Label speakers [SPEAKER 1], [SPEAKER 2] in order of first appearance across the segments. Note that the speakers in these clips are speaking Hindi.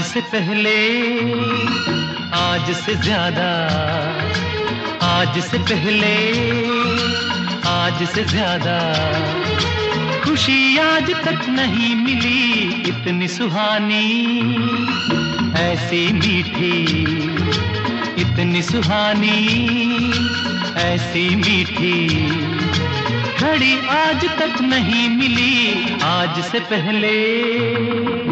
[SPEAKER 1] से पहले, आज से ज़्यादा, आज से पहले, आज से ज़्यादा। खुशी आज तक नहीं मिली इतनी सुहानी, ऐसी मीठी, इतनी सुहानी, ऐसी मीठी। घड़ी आज तक नहीं मिली आज से पहले।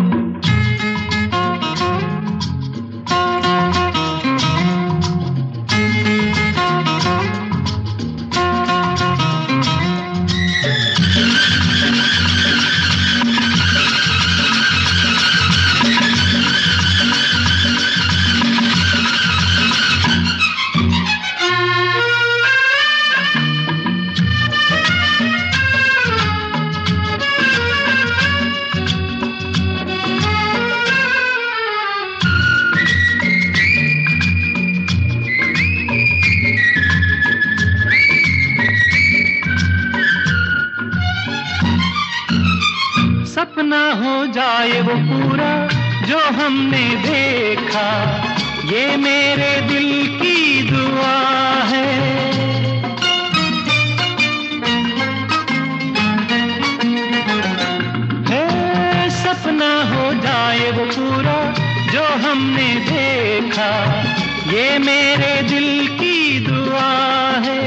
[SPEAKER 1] जाए वो पूरा जो हमने देखा। ये मेरे दिल की दुआ है। सपना हो जाए वो पूरा जो हमने देखा। ये मेरे दिल की दुआ है।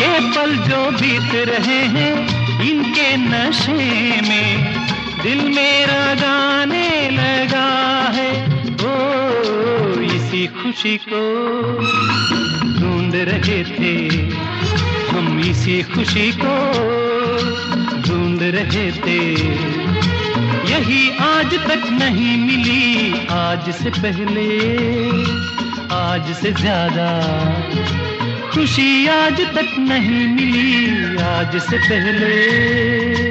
[SPEAKER 1] ये पल जो बीत रहे हैं, इनके नशे में दिल मेरा गाने लगा है। ओ, इसी खुशी को ढूंढ रहे थे। हम इसी खुशी को ढूंढ रहे थे। यही आज तक नहीं मिली। आज से पहले, आज से ज़्यादा खुशी आज तक नहीं मिली। आज से पहले